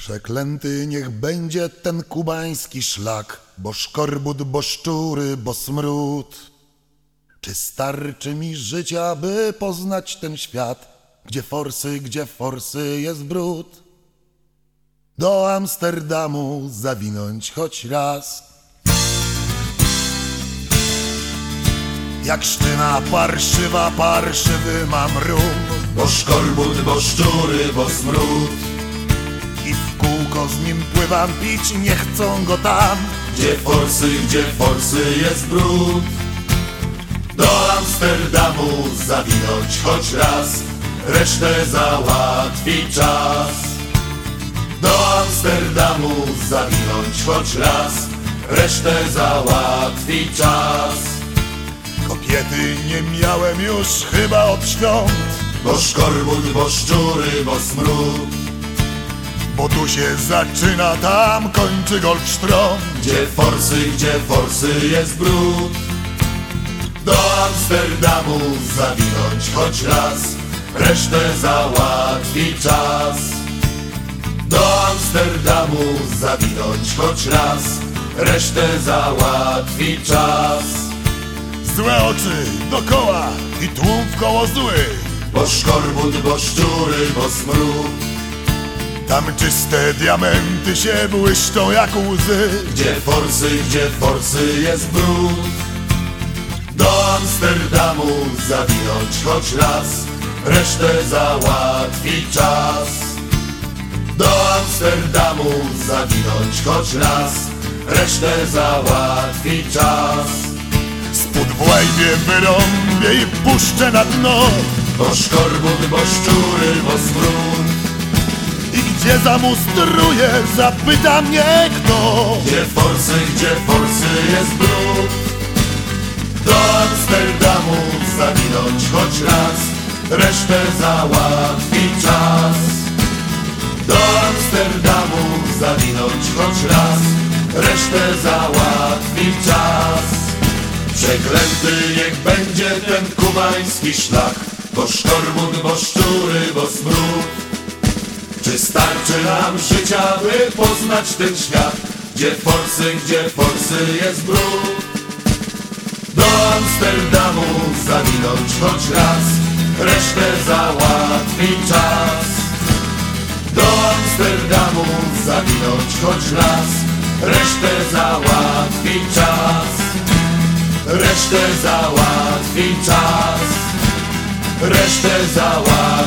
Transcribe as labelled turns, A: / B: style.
A: Przeklęty niech będzie ten kubański szlak, bo szkorbut, bo szczury, bo smród. Czy starczy mi życia, by poznać ten świat, gdzie forsy, gdzie forsy jest brud? Do Amsterdamu zawinąć choć raz. Jak sztyna parszywa, parszywy mam rum
B: Bo szkorbut, bo szczury, bo smród
A: z nim pływam, pić nie chcą go tam.
B: Gdzie forsy, gdzie forsy jest brud? Do Amsterdamu zawinąć choć raz Resztę załatwi czas. Do Amsterdamu zawinąć choć raz Resztę załatwi czas.
A: Kobiety nie miałem już chyba od świąt
B: Bo szkorbut, bo szczury, bo smród
A: Bo tu się zaczyna, tam kończy golf sztron
B: Gdzie forsy, gdzie forsy jest brud. Do Amsterdamu zawinąć choć raz Resztę załatwi czas. Do Amsterdamu zawinąć choć raz Resztę załatwi czas.
A: Złe oczy dokoła i tłum w koło zły.
B: Bo szkorbut, bo szczury, bo smród
A: Tam czyste diamenty się błyszczą jak łzy.
B: Gdzie forsy, gdzie forsy jest brud. Do Amsterdamu zawinąć choć raz Resztę załatwi czas. Do Amsterdamu zawinąć choć raz Resztę załatwi czas.
A: Spód w łajbie wyrąbię i puszczę na dno.
B: Bo szkorbut, bo szczury, bo smród
A: I gdzie zamustruję, zapyta mnie kto.
B: Gdzie forsy, gdzie forsy jest brud? Do Amsterdamu zawinąć choć raz Resztę załatwi czas. Do Amsterdamu zawinąć choć raz Resztę załatwi czas. Przeklęty niech będzie ten kubański szlak Bo szkorbut, bo szczury, bo smród czy starczy nam życia, by poznać ten świat Gdzie forsy, gdzie forsy jest brud. Do Amsterdamu zawinąć choć raz Resztę załatwi czas. Do Amsterdamu zawinąć choć raz Resztę załatwi czas. Resztę załatwi czas. Resztę załatwi